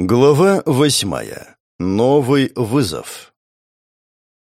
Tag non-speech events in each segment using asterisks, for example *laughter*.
Глава восьмая. Новый вызов.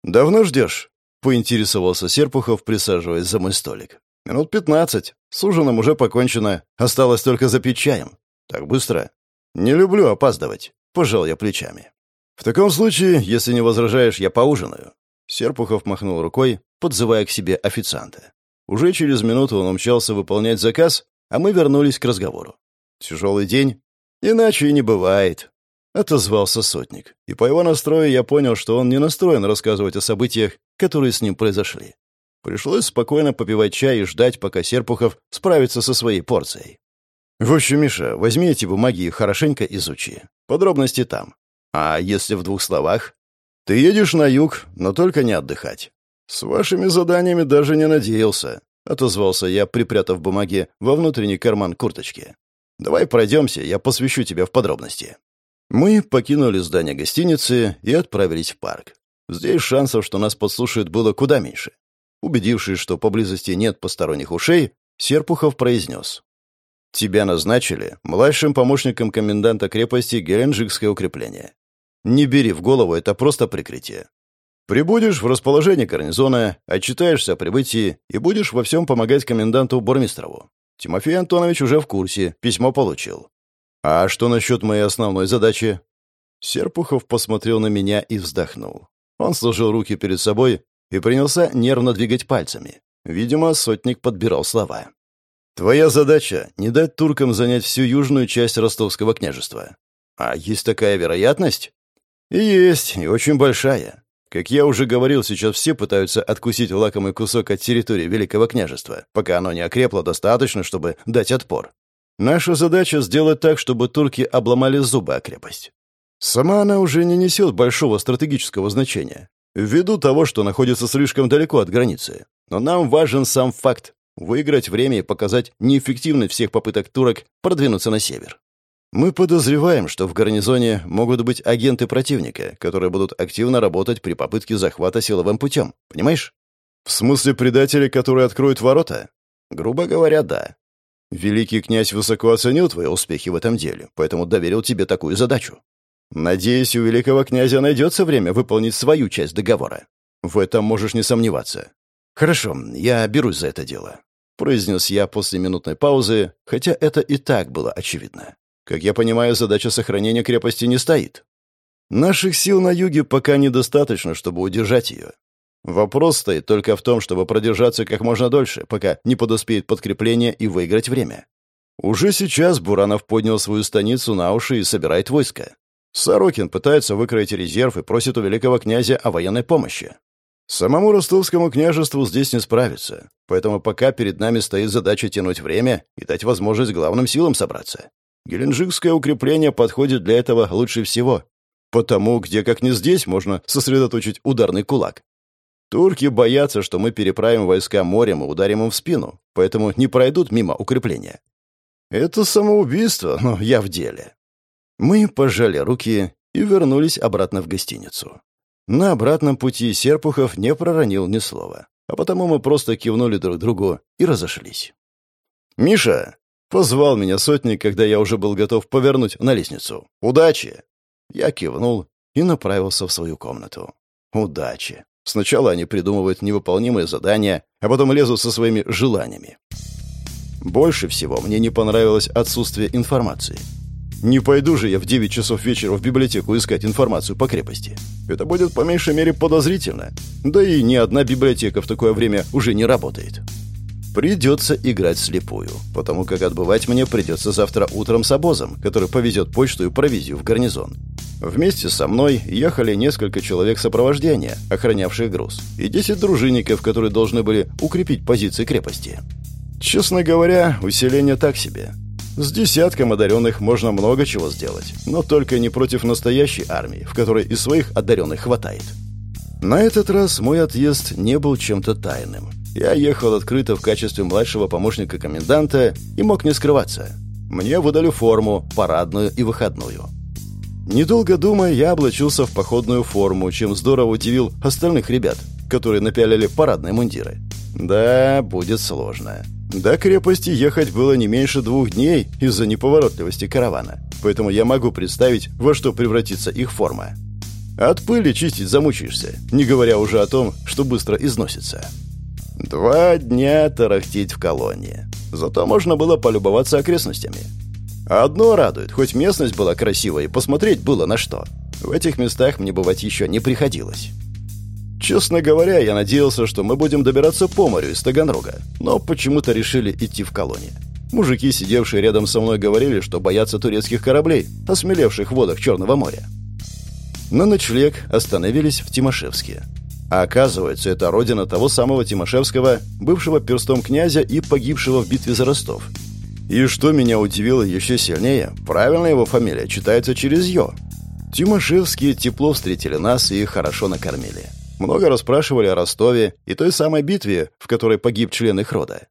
«Давно ждешь?» — поинтересовался Серпухов, присаживаясь за мой столик. «Минут пятнадцать. С ужином уже покончено. Осталось только запить чаем. Так быстро?» «Не люблю опаздывать», — пожал я плечами. «В таком случае, если не возражаешь, я поужинаю». Серпухов махнул рукой, подзывая к себе официанта. Уже через минуту он умчался выполнять заказ, а мы вернулись к разговору. «Тяжелый день?» «Иначе и не бывает», — отозвался сотник. И по его настрою я понял, что он не настроен рассказывать о событиях, которые с ним произошли. Пришлось спокойно попивать чай и ждать, пока Серпухов справится со своей порцией. «В общем, Миша, возьми эти бумаги и хорошенько изучи. Подробности там. А если в двух словах? Ты едешь на юг, но только не отдыхать. С вашими заданиями даже не надеялся», — отозвался я, припрятав бумаги во внутренний карман курточки. Давай пройдемся, я посвящу тебя в подробности». Мы покинули здание гостиницы и отправились в парк. Здесь шансов, что нас подслушают, было куда меньше. Убедившись, что поблизости нет посторонних ушей, Серпухов произнес. «Тебя назначили младшим помощником коменданта крепости Геленджикское укрепление. Не бери в голову, это просто прикрытие. Прибудешь в расположении гарнизона, отчитаешься о прибытии и будешь во всем помогать коменданту Бормистрову. Тимофей Антонович уже в курсе, письмо получил. А что насчет моей основной задачи? Серпухов посмотрел на меня и вздохнул. Он сложил руки перед собой и принялся нервно двигать пальцами. Видимо, сотник подбирал слова. «Твоя задача — не дать туркам занять всю южную часть ростовского княжества. А есть такая вероятность?» «И есть, и очень большая. Как я уже говорил, сейчас все пытаются откусить лакомый кусок от территории Великого княжества, пока оно не окрепло достаточно, чтобы дать отпор. Наша задача сделать так, чтобы турки обломали зубы о крепость. Сама она уже не несет большого стратегического значения, ввиду того, что находится слишком далеко от границы. Но нам важен сам факт — выиграть время и показать неэффективность всех попыток турок продвинуться на север. Мы подозреваем, что в гарнизоне могут быть агенты противника, которые будут активно работать при попытке захвата силовым путем. Понимаешь? В смысле предатели, которые откроют ворота? Грубо говоря, да. Великий князь высоко оценил твои успехи в этом деле, поэтому доверил тебе такую задачу. Надеюсь, у великого князя найдется время выполнить свою часть договора. В этом можешь не сомневаться. Хорошо, я берусь за это дело, произнес я после минутной паузы, хотя это и так было очевидно. Как я понимаю, задача сохранения крепости не стоит. Наших сил на юге пока недостаточно, чтобы удержать ее. Вопрос стоит только в том, чтобы продержаться как можно дольше, пока не подоспеет подкрепление и выиграть время. Уже сейчас Буранов поднял свою станицу на уши и собирает войско. Сорокин пытается выкроить резерв и просит у великого князя о военной помощи. Самому ростовскому княжеству здесь не справиться, поэтому пока перед нами стоит задача тянуть время и дать возможность главным силам собраться. Геленджикское укрепление подходит для этого лучше всего, потому где, как не здесь, можно сосредоточить ударный кулак. Турки боятся, что мы переправим войска морем и ударим им в спину, поэтому не пройдут мимо укрепления. Это самоубийство, но я в деле. Мы пожали руки и вернулись обратно в гостиницу. На обратном пути Серпухов не проронил ни слова, а потому мы просто кивнули друг другу и разошлись. «Миша, Позвал меня сотник, когда я уже был готов повернуть на лестницу. «Удачи!» Я кивнул и направился в свою комнату. «Удачи!» Сначала они придумывают невыполнимые задания, а потом лезут со своими желаниями. Больше всего мне не понравилось отсутствие информации. Не пойду же я в 9 часов вечера в библиотеку искать информацию по крепости. Это будет по меньшей мере подозрительно. Да и ни одна библиотека в такое время уже не работает. Придется играть слепую, потому как отбывать мне придется завтра утром с обозом, который повезет почту и провизию в гарнизон. Вместе со мной ехали несколько человек сопровождения, охранявших груз, и 10 дружинников, которые должны были укрепить позиции крепости. Честно говоря, усиление так себе. С десятком одаренных можно много чего сделать, но только не против настоящей армии, в которой и своих одаренных хватает. На этот раз мой отъезд не был чем-то тайным. Я ехал открыто в качестве младшего помощника коменданта и мог не скрываться. Мне выдали форму, парадную и выходную. Недолго думая, я облачился в походную форму, чем здорово удивил остальных ребят, которые напялили парадные мундиры. Да, будет сложно. До крепости ехать было не меньше двух дней из-за неповоротливости каравана. поэтому я могу представить, во что превратится их форма. От пыли чистить замучаешься, не говоря уже о том, что быстро износится. Два дня тарахтеть в колонии. Зато можно было полюбоваться окрестностями. Одно радует, хоть местность была красивая и посмотреть было на что. В этих местах мне бывать еще не приходилось. Честно говоря, я надеялся, что мы будем добираться по морю из Таганрога, но почему-то решили идти в колонию. Мужики, сидевшие рядом со мной, говорили, что боятся турецких кораблей, осмелевших в водах Черного моря. На ночлег остановились в Тимошевске. А оказывается, это родина того самого Тимошевского, бывшего перстом князя и погибшего в битве за Ростов. И что меня удивило еще сильнее, правильно его фамилия читается через «ё». Тимошевские тепло встретили нас и хорошо накормили. Много расспрашивали о Ростове и той самой битве, в которой погиб член их рода.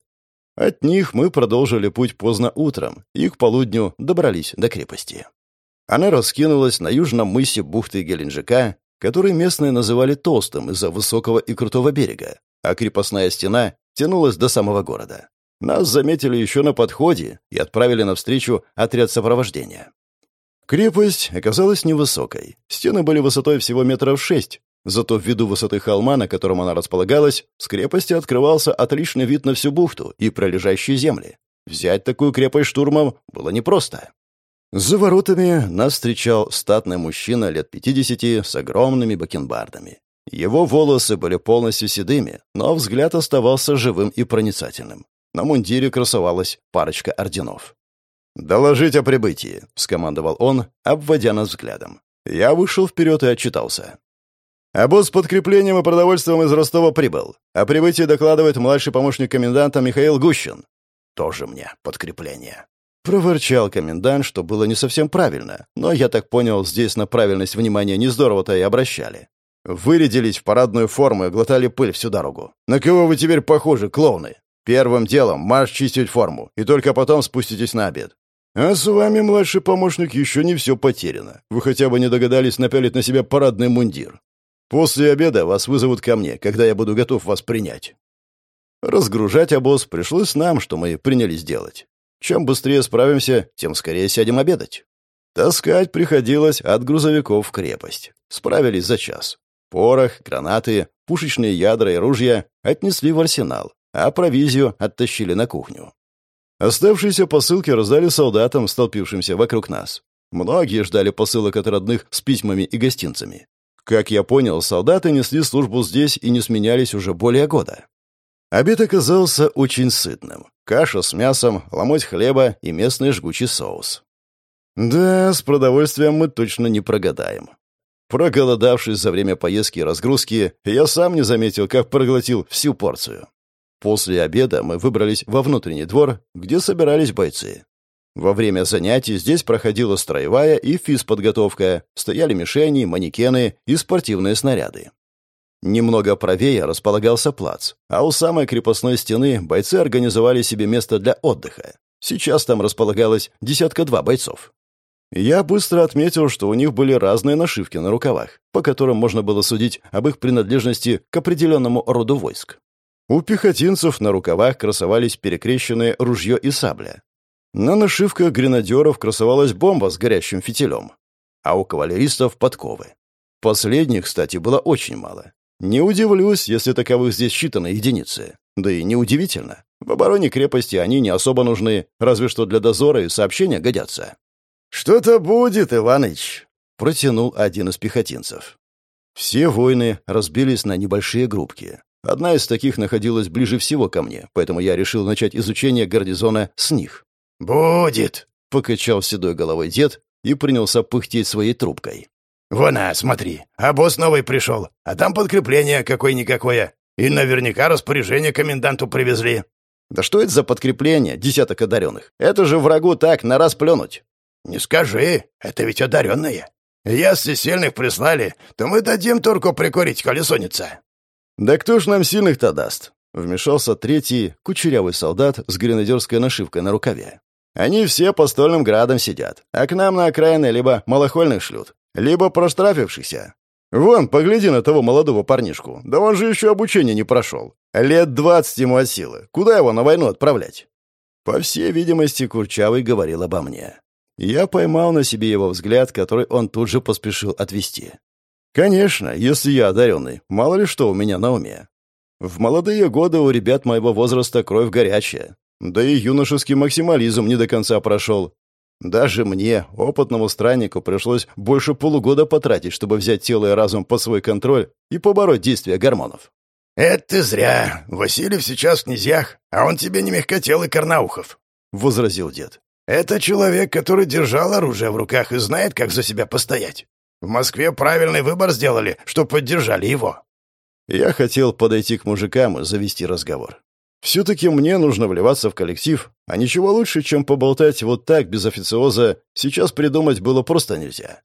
От них мы продолжили путь поздно утром и к полудню добрались до крепости. Она раскинулась на южном мысе бухты Геленджика, который местные называли толстым из-за высокого и крутого берега, а крепостная стена тянулась до самого города. Нас заметили еще на подходе и отправили навстречу отряд сопровождения. Крепость оказалась невысокой. Стены были высотой всего метров шесть, зато ввиду высоты холма, на котором она располагалась, с крепости открывался отличный вид на всю бухту и пролежащие земли. Взять такую крепость штурмом было непросто. За воротами нас встречал статный мужчина лет 50 с огромными бакенбардами. Его волосы были полностью седыми, но взгляд оставался живым и проницательным. На мундире красовалась парочка орденов. «Доложить о прибытии», — скомандовал он, обводя нас взглядом. Я вышел вперед и отчитался. «Обоз с подкреплением и продовольствием из Ростова прибыл. О прибытии докладывает младший помощник коменданта Михаил Гущин». «Тоже мне подкрепление». Проворчал комендант, что было не совсем правильно, но, я так понял, здесь на правильность внимания не здорово-то и обращали. Вырядились в парадную форму и глотали пыль всю дорогу. На кого вы теперь похожи, клоуны? Первым делом марш чистить форму, и только потом спуститесь на обед. А с вами, младший помощник, еще не все потеряно. Вы хотя бы не догадались напялить на себя парадный мундир. После обеда вас вызовут ко мне, когда я буду готов вас принять. Разгружать обоз пришлось нам, что мы принялись делать. Чем быстрее справимся, тем скорее сядем обедать. Таскать приходилось от грузовиков в крепость. Справились за час. Порох, гранаты, пушечные ядра и ружья отнесли в арсенал, а провизию оттащили на кухню. Оставшиеся посылки раздали солдатам, столпившимся вокруг нас. Многие ждали посылок от родных с письмами и гостинцами. Как я понял, солдаты несли службу здесь и не сменялись уже более года. Обед оказался очень сытным. Каша с мясом, ломоть хлеба и местный жгучий соус. Да, с продовольствием мы точно не прогадаем. Проголодавшись за время поездки и разгрузки, я сам не заметил, как проглотил всю порцию. После обеда мы выбрались во внутренний двор, где собирались бойцы. Во время занятий здесь проходила строевая и физподготовка, стояли мишени, манекены и спортивные снаряды. Немного правее располагался плац, а у самой крепостной стены бойцы организовали себе место для отдыха. Сейчас там располагалось десятка-два бойцов. Я быстро отметил, что у них были разные нашивки на рукавах, по которым можно было судить об их принадлежности к определенному роду войск. У пехотинцев на рукавах красовались перекрещенные ружье и сабля. На нашивках гренадеров красовалась бомба с горящим фитилем, а у кавалеристов — подковы. Последних, кстати, было очень мало. Не удивлюсь, если таковых здесь считаны единицы. Да и неудивительно. В обороне крепости они не особо нужны, разве что для дозора и сообщения годятся. «Что-то будет, Иваныч!» — протянул один из пехотинцев. Все воины разбились на небольшие группки. Одна из таких находилась ближе всего ко мне, поэтому я решил начать изучение гарнизона с них. «Будет!» — покачал седой головой дед и принялся пыхтеть своей трубкой. «Вон, а, смотри, а босс новый пришел, а там подкрепление какое-никакое. И наверняка распоряжение коменданту привезли». «Да что это за подкрепление, десяток одаренных? Это же врагу так, на раз плюнуть». «Не скажи, это ведь одаренные. Если сильных прислали, то мы дадим турку прикурить колесоница». «Да кто ж нам сильных-то даст?» Вмешался третий, кучерявый солдат с гренадерской нашивкой на рукаве. «Они все по стольным градам сидят, а к нам на окраины либо малохольных шлют, либо проштрафившихся. Вон, погляди на того молодого парнишку. Да он же еще обучение не прошел. Лет двадцать ему от силы. Куда его на войну отправлять? По всей видимости, Курчавый говорил обо мне. Я поймал на себе его взгляд, который он тут же поспешил отвести. Конечно, если я одаренный, мало ли что у меня на уме. В молодые годы у ребят моего возраста кровь горячая. Да и юношеский максимализм не до конца прошел. Даже мне, опытному страннику, пришлось больше полугода потратить, чтобы взять тело и разум под свой контроль и побороть действия гормонов. «Это ты зря. Васильев сейчас в князьях, а он тебе не мягкотелый Карнаухов», — возразил дед. «Это человек, который держал оружие в руках и знает, как за себя постоять. В Москве правильный выбор сделали, что поддержали его». Я хотел подойти к мужикам и завести разговор. Все-таки мне нужно вливаться в коллектив, а ничего лучше, чем поболтать вот так, без официоза, сейчас придумать было просто нельзя.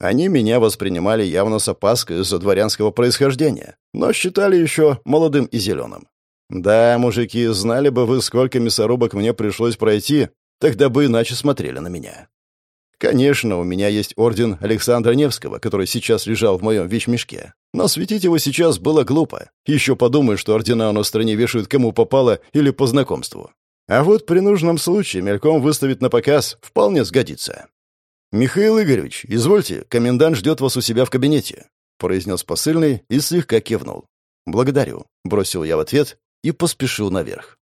Они меня воспринимали явно с опаской из-за дворянского происхождения, но считали еще молодым и зеленым. Да, мужики, знали бы вы, сколько мясорубок мне пришлось пройти, тогда бы иначе смотрели на меня. Конечно, у меня есть орден Александра Невского, который сейчас лежал в моем вещмешке. Но светить его сейчас было глупо. Еще подумай, что ордена у нас в стране вешают кому попало или по знакомству. А вот при нужном случае мельком выставить на показ вполне сгодится. «Михаил Игоревич, извольте, комендант ждет вас у себя в кабинете», произнес посыльный и слегка кивнул. «Благодарю», — бросил я в ответ и поспешил наверх.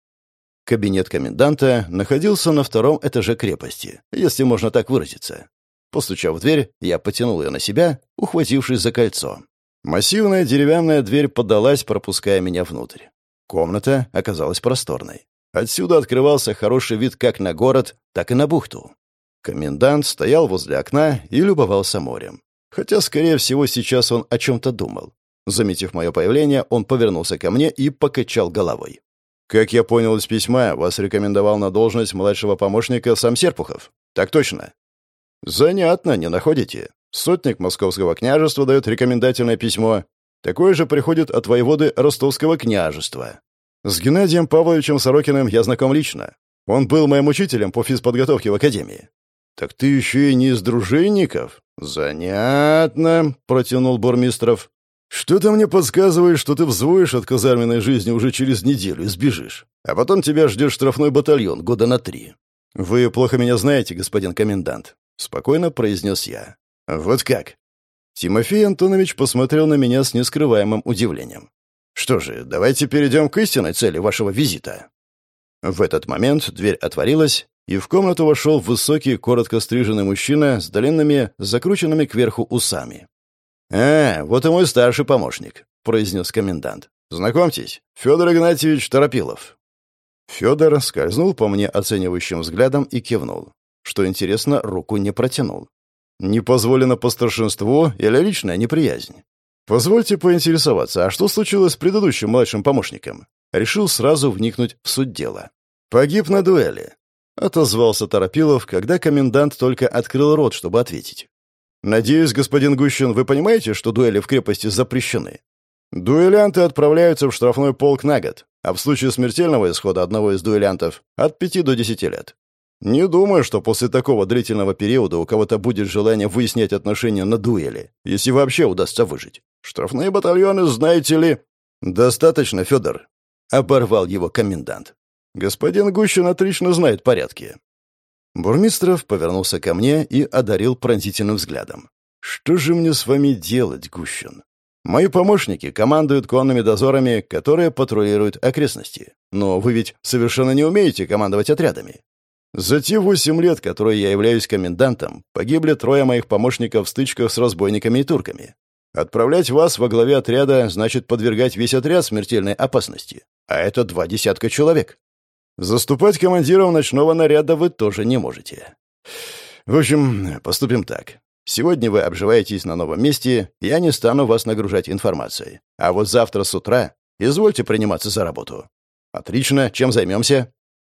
Кабинет коменданта находился на втором этаже крепости, если можно так выразиться. Постучав в дверь, я потянул ее на себя, ухватившись за кольцо. Массивная деревянная дверь подалась, пропуская меня внутрь. Комната оказалась просторной. Отсюда открывался хороший вид как на город, так и на бухту. Комендант стоял возле окна и любовался морем. Хотя, скорее всего, сейчас он о чем-то думал. Заметив мое появление, он повернулся ко мне и покачал головой. Как я понял из письма, вас рекомендовал на должность младшего помощника сам Серпухов. Так точно. Занятно, не находите? Сотник Московского княжества дает рекомендательное письмо. Такое же приходит от воеводы Ростовского княжества. С Геннадием Павловичем Сорокиным я знаком лично. Он был моим учителем по физподготовке в академии. Так ты еще и не из дружинников? Занятно, протянул Бурмистров. «Что-то мне подсказывает, что ты взвоишь от казарменной жизни уже через неделю и сбежишь. А потом тебя ждет штрафной батальон года на три». «Вы плохо меня знаете, господин комендант», — спокойно произнес я. «Вот как?» Тимофей Антонович посмотрел на меня с нескрываемым удивлением. «Что же, давайте перейдем к истинной цели вашего визита». В этот момент дверь отворилась, и в комнату вошел высокий, коротко стриженный мужчина с длинными, закрученными кверху усами. «А, вот и мой старший помощник», — произнес комендант. «Знакомьтесь, Федор Игнатьевич Торопилов». Федор скользнул по мне оценивающим взглядом и кивнул. Что интересно, руку не протянул. Не позволено по старшинству или личная неприязнь? Позвольте поинтересоваться, а что случилось с предыдущим младшим помощником? Решил сразу вникнуть в суть дела. Погиб на дуэли. Отозвался Торопилов, когда комендант только открыл рот, чтобы ответить. «Надеюсь, господин Гущин, вы понимаете, что дуэли в крепости запрещены? Дуэлянты отправляются в штрафной полк на год, а в случае смертельного исхода одного из дуэлянтов — от пяти до десяти лет. Не думаю, что после такого длительного периода у кого-то будет желание выяснять отношения на дуэли, если вообще удастся выжить. Штрафные батальоны, знаете ли...» «Достаточно, Федор», — оборвал его комендант. «Господин Гущин отлично знает порядки. Бурмистров повернулся ко мне и одарил пронзительным взглядом. «Что же мне с вами делать, Гущин? Мои помощники командуют конными дозорами, которые патрулируют окрестности. Но вы ведь совершенно не умеете командовать отрядами. За те восемь лет, которые я являюсь комендантом, погибли трое моих помощников в стычках с разбойниками и турками. Отправлять вас во главе отряда значит подвергать весь отряд смертельной опасности. А это два десятка человек. Заступать командиром ночного наряда вы тоже не можете. В общем, поступим так. Сегодня вы обживаетесь на новом месте, я не стану вас нагружать информацией. А вот завтра с утра извольте приниматься за работу. Отлично, чем займемся?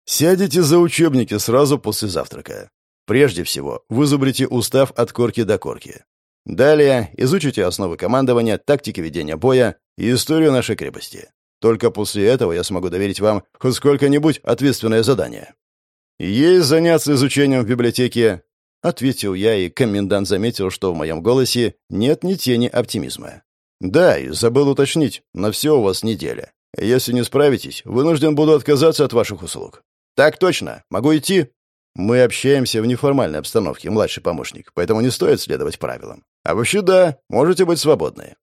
Сядете за учебники сразу после завтрака. Прежде всего, вызубрите устав от корки до корки. Далее изучите основы командования, тактики ведения боя и историю нашей крепости. Только после этого я смогу доверить вам хоть сколько-нибудь ответственное задание». «Есть заняться изучением в библиотеке», — ответил я, и комендант заметил, что в моем голосе нет ни тени оптимизма. «Да, и забыл уточнить, на все у вас неделя. Если не справитесь, вынужден буду отказаться от ваших услуг». «Так точно. Могу идти?» Мы общаемся в неформальной обстановке, младший помощник, поэтому не стоит следовать правилам. А вообще да, можете быть свободны.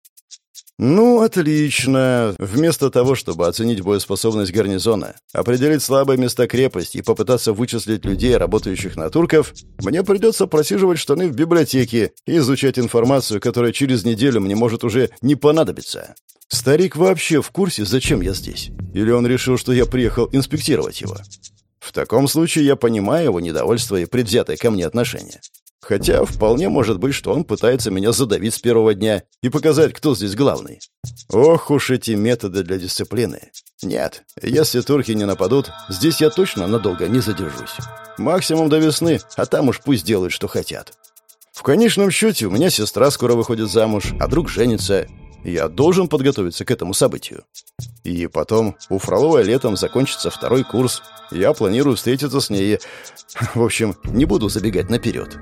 «Ну, отлично. Вместо того, чтобы оценить боеспособность гарнизона, определить слабые места крепости и попытаться вычислить людей, работающих на турков, мне придется просиживать штаны в библиотеке и изучать информацию, которая через неделю мне может уже не понадобиться. Старик вообще в курсе, зачем я здесь? Или он решил, что я приехал инспектировать его? В таком случае я понимаю его недовольство и предвзятое ко мне отношение. Хотя вполне может быть, что он пытается меня задавить с первого дня и показать, кто здесь главный. Ох уж эти методы для дисциплины. Нет, если турки не нападут, здесь я точно надолго не задержусь. Максимум до весны, а там уж пусть делают, что хотят. В конечном счете, у меня сестра скоро выходит замуж, а друг женится. Я должен подготовиться к этому событию. И потом, у Фроловой летом закончится второй курс. Я планирую встретиться с ней. *laughs* В общем, не буду забегать наперед.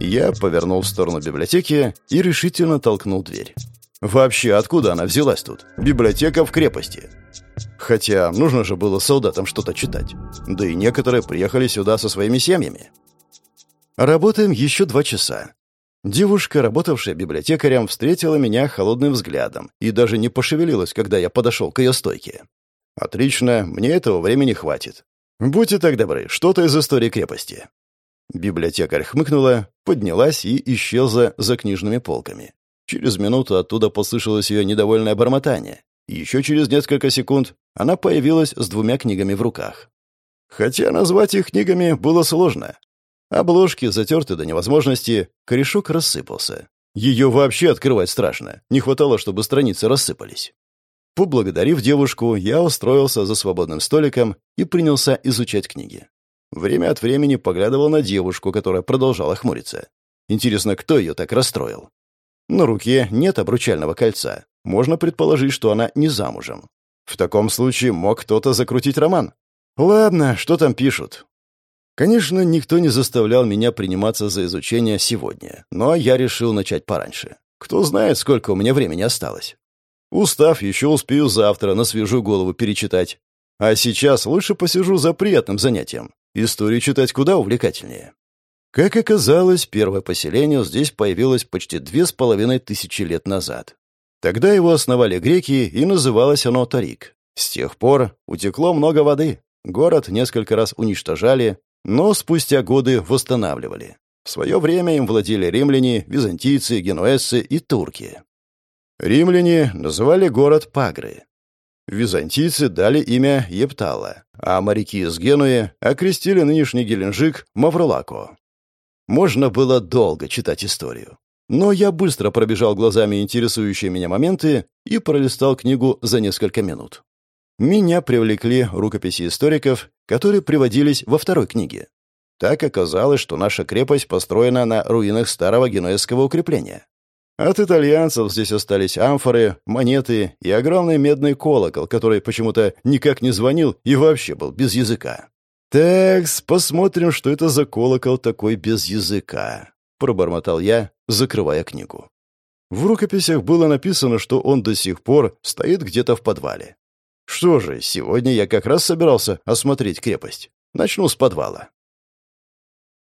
Я повернул в сторону библиотеки и решительно толкнул дверь. Вообще, откуда она взялась тут? Библиотека в крепости. Хотя нужно же было солдатам что-то читать. Да и некоторые приехали сюда со своими семьями. Работаем еще два часа. Девушка, работавшая библиотекарем, встретила меня холодным взглядом и даже не пошевелилась, когда я подошел к ее стойке. «Отлично, мне этого времени хватит. Будьте так добры, что-то из истории крепости». Библиотекарь хмыкнула, поднялась и исчезла за книжными полками. Через минуту оттуда послышалось ее недовольное бормотание. Еще через несколько секунд она появилась с двумя книгами в руках. Хотя назвать их книгами было сложно. Обложки затерты до невозможности, корешок рассыпался. Ее вообще открывать страшно. Не хватало, чтобы страницы рассыпались. Поблагодарив девушку, я устроился за свободным столиком и принялся изучать книги. Время от времени поглядывал на девушку, которая продолжала хмуриться. Интересно, кто ее так расстроил? На руке нет обручального кольца. Можно предположить, что она не замужем. В таком случае мог кто-то закрутить роман. Ладно, что там пишут? Конечно, никто не заставлял меня приниматься за изучение сегодня, но я решил начать пораньше. Кто знает, сколько у меня времени осталось. Устав еще успею завтра на свежую голову перечитать. А сейчас лучше посижу за приятным занятием. Историю читать куда увлекательнее. Как оказалось, первое поселение здесь появилось почти две с половиной тысячи лет назад. Тогда его основали греки, и называлось оно Тарик. С тех пор утекло много воды. Город несколько раз уничтожали, но спустя годы восстанавливали. В свое время им владели римляне, византийцы, генуэзцы и турки. Римляне называли город Пагры. Византийцы дали имя Ептала, а моряки из Генуи окрестили нынешний Геленджик Мавролако. Можно было долго читать историю. Но я быстро пробежал глазами интересующие меня моменты и пролистал книгу за несколько минут. Меня привлекли рукописи историков, которые приводились во второй книге. Так оказалось, что наша крепость построена на руинах старого генуэзского укрепления. От итальянцев здесь остались амфоры, монеты и огромный медный колокол, который почему-то никак не звонил и вообще был без языка. Так, посмотрим, что это за колокол такой без языка», — пробормотал я, закрывая книгу. В рукописях было написано, что он до сих пор стоит где-то в подвале. Что же, сегодня я как раз собирался осмотреть крепость. Начну с подвала.